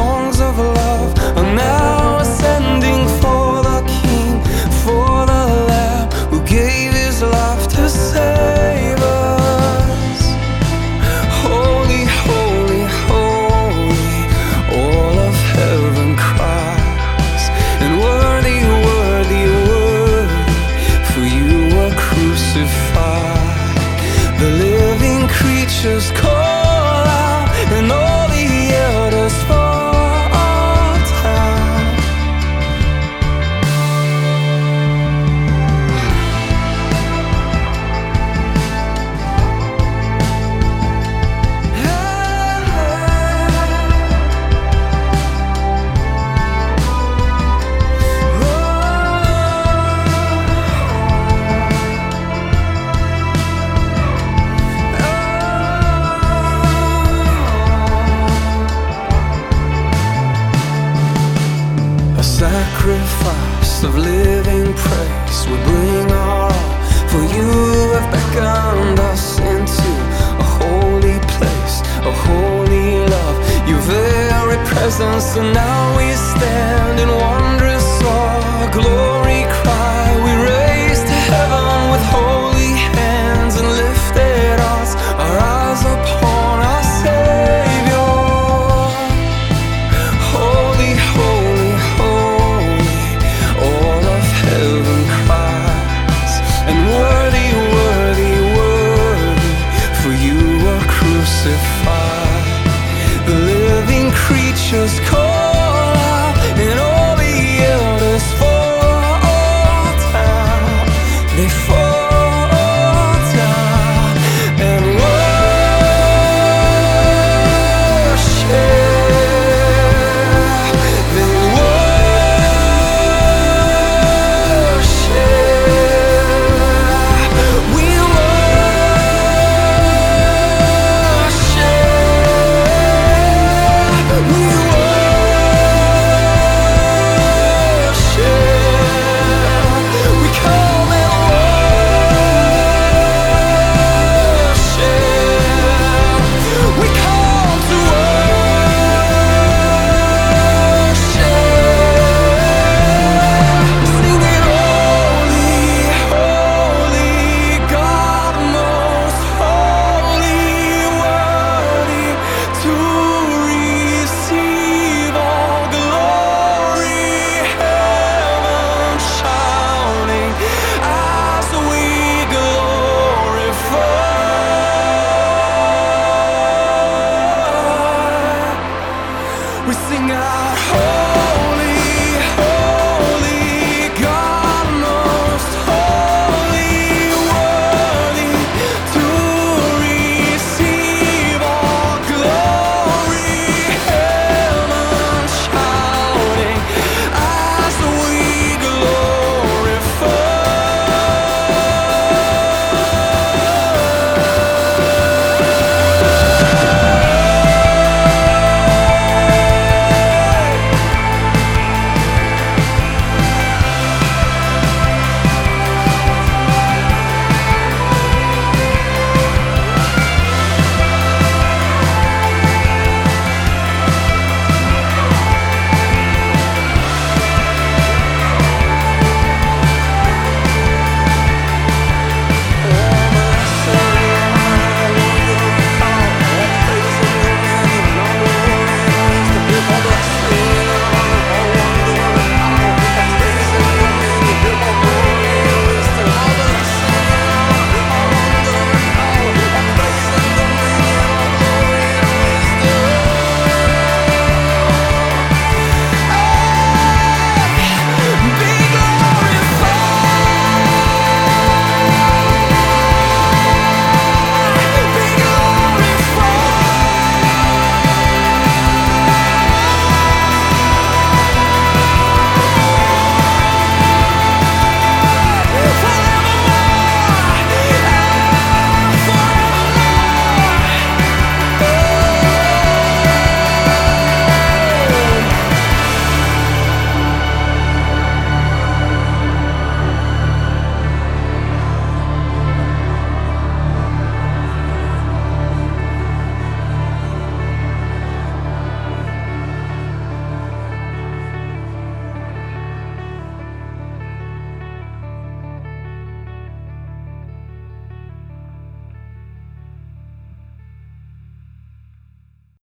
songs of love are now ascending for the King, for the Lamb who gave his life to save us. Holy, holy, holy, all of heaven cries, and worthy, worthy, worthy, for you were crucified. The living creatures call. Sacrifice of living praise. We bring our all, for you have beckoned us into a holy place, a holy love. Your very presence, and now we stand in wondrous crucified. The living creatures call out, and all the elders fall down. They fall